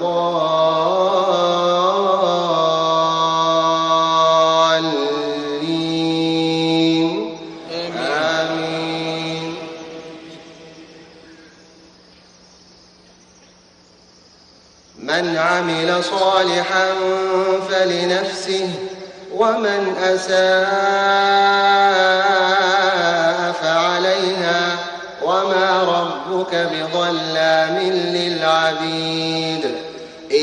الضالين. آمين. من عمل صالحا فلنفسه ومن أساء فعليها وما ربك بظلام للعبيد.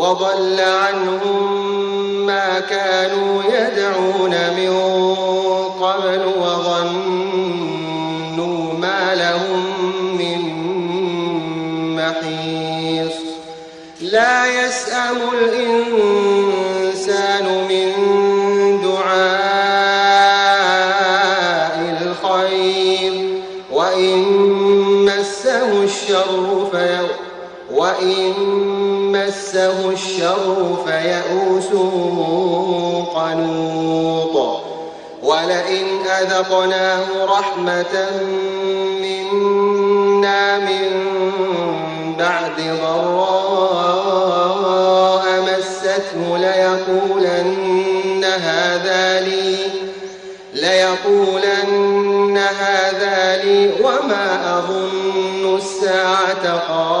وضل عنهم ما كانوا يدعون من قبل وظنوا ما لهم من محيص. لا يسأم الإنسان قنوط ولئن أذقناه رحمة منا من بعد ضراء مسته ليقولن هذا لي ليقولن هذا لي وما أظن الساعة قائمة.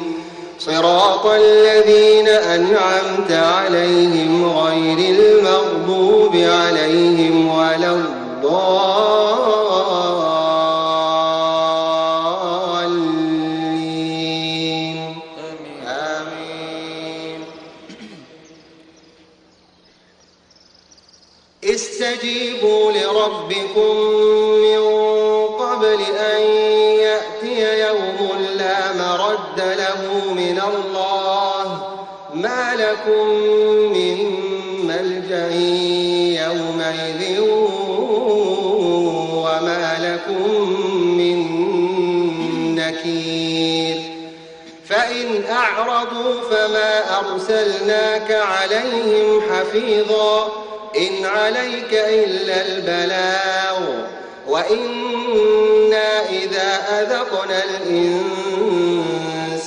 صراط الذين أنعمت عليهم غير المغضوب عليهم ولا الضالين. آمين, استجيبوا لربكم من قبل أن يأتي يوم الله ما لكم من ملجأ يومئذ وما لكم من نكير. فإن أعرضوا فما أرسلناك عليهم حفيظا. إن عليك إلا البلاغ. وإنا إذا أذقنا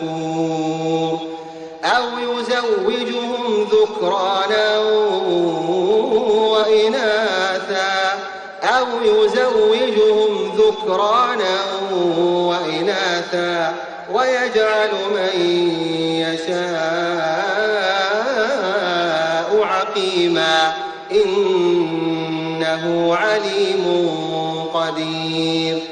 الذكور أو يزوجهم ذكرانا وإناثا أو يزوجهم ذكرانا وإناثا ويجعل من يشاء عقيما إنه عليم قدير